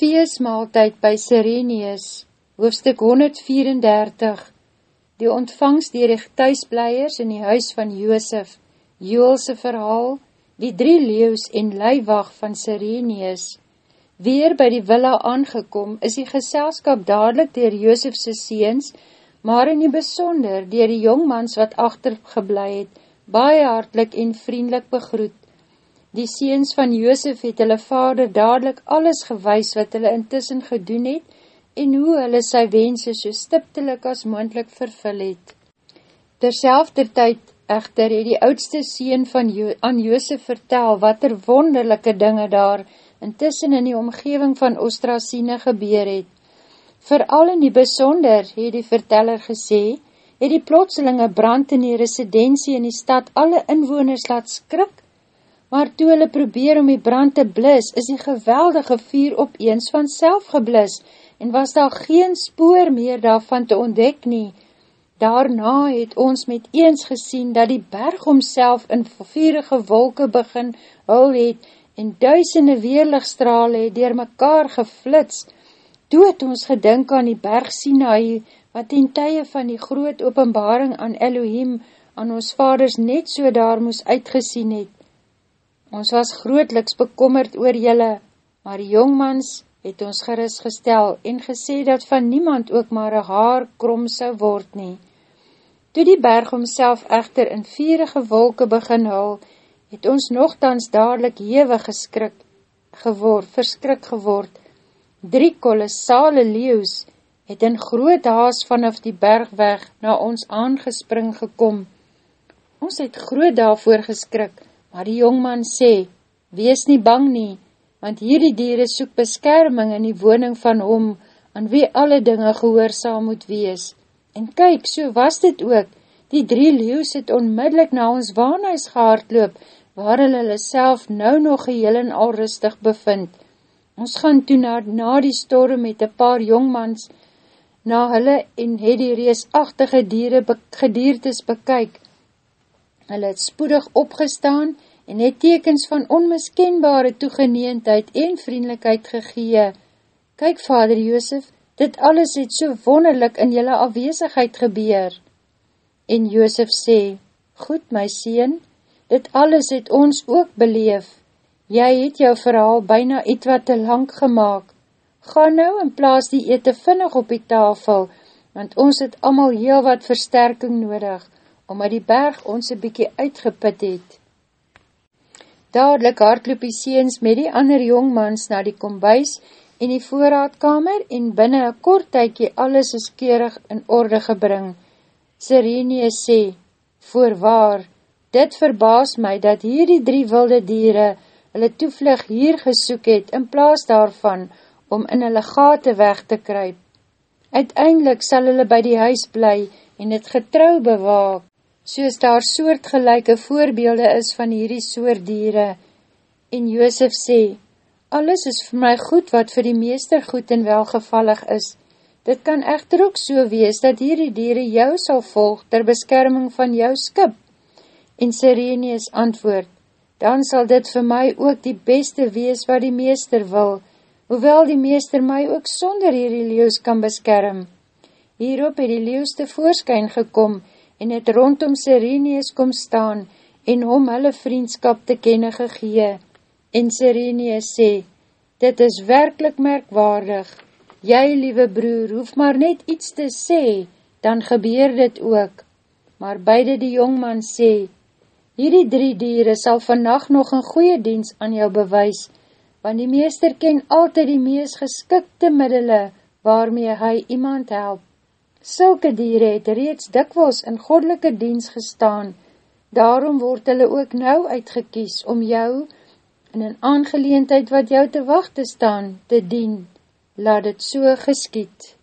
feestmaaltijd by Sirenius, hoofstuk 134, die ontvangst dier die thuisbleiers in die huis van Joosef, Joelse verhaal, die drie leeuws en leiwag van Sirenius. Weer by die villa aangekom, is die geselskap dadelijk dier Joosefse seens, maar in die besonder dier die jongmans wat achtergeblei het, baie hartlik en vriendelik begroet. Die seens van Joosef het hulle vader dadelijk alles gewys wat hulle intussen gedoen het en hoe hulle sy wense so stiptelik as moendlik vervul het. Terselfde tyd echter het die oudste seen van jo aan Joosef vertel wat er wonderlijke dinge daar intussen in die omgeving van Ostrasine gebeur het. Vooral in die besonder, het die verteller gesê, het die plotselinge brand in die residentie in die stad alle inwoners laat skrik maar toe hulle probeer om die brand te blis, is die geweldige vuur opeens van self geblis, en was daar geen spoor meer daarvan te ontdek nie. Daarna het ons met eens gesien, dat die berg omself in vierige wolke begin hul het, en duisende weerlichtstrale het dier mekaar geflits. Toe het ons gedink aan die berg Sinai, wat in tye van die groot openbaring aan Elohim, aan ons vaders net so daar moes uitgesien het. Ons was grootliks bekommerd oor julle, maar die jongmans het ons geris gestel en gesê dat van niemand ook maar een haar krom sou word nie. Toe die berg homself echter in vierige wolke begin hul, het ons nogthans dadelijk hewe geskrik geword, verskrik geword. Drie kolossale leeuws het in groot haas vanaf die berg weg na ons aangespring gekom. Ons het groot daarvoor geskrik, Maar die jongman sê, wees nie bang nie, want hierdie dieren soek beskerming in die woning van hom, aan wie alle dinge gehoorzaam moet wees. En kyk, so was dit ook, die drie leeuws het onmiddellik na ons waanhuis gehaardloop, waar hulle hulle self nou nog geheel en al rustig bevind. Ons gaan toe na, na die storm met een paar jongmans, na hulle en het die reesachtige dieren be, gediertes bekyk, Hulle het spoedig opgestaan en het tekens van onmiskenbare toegeneendheid en vriendelijkheid gegee. Kyk, vader Joosef, dit alles het so wonderlik in jylle afwezigheid gebeur. En Joosef sê, Goed, my sien, dit alles het ons ook beleef. Jy het jou verhaal byna iets wat te lang gemaakt. Ga nou in plaas die ete vinnig op die tafel, want ons het allemaal heel wat versterking nodig, omdat die berg ons een bykie uitgeput het. Dadelijk hardloop die seens met die ander jongmans na die kombuis en die voorraadkamer en binnen een kort tykie alles is keurig in orde gebring. Sirene sê, voorwaar, dit verbaas my dat hier die drie wilde dieren hulle toevlug hier gesoek het in plaas daarvan om in hulle gate weg te kryp. Uiteindelik sal hulle by die huis bly en het getrou bewaak soos daar soortgelijke voorbeelde is van hierdie soort dieren. En Joosef sê, alles is vir my goed wat vir die meester goed en welgevallig is. Dit kan echter ook so wees, dat hierdie dieren jou sal volg ter beskerming van jou skip. En Sirenius antwoord, dan sal dit vir my ook die beste wees wat die meester wil, hoewel die meester my ook sonder hierdie leeuws kan beskerm. Hierop het die leeuws te voorskyn gekom, en het rondom Sirenius kom staan en hom hulle vriendskap te kenne gegee. En Sirenius sê, dit is werkelijk merkwaardig. Jy, liewe broer, hoef maar net iets te sê, dan gebeur dit ook. Maar beide die jongman sê, hierdie drie dieren sal vannacht nog een goeie diens aan jou bewys, want die meester ken altyd die mees geskikte middele waarmee hy iemand help. Sulke dieren het reeds dikwels in goddelike diens gestaan, daarom word hulle ook nou uitgekies om jou in een aangeleendheid wat jou te wacht te staan, te dien. Laat het so geskiet.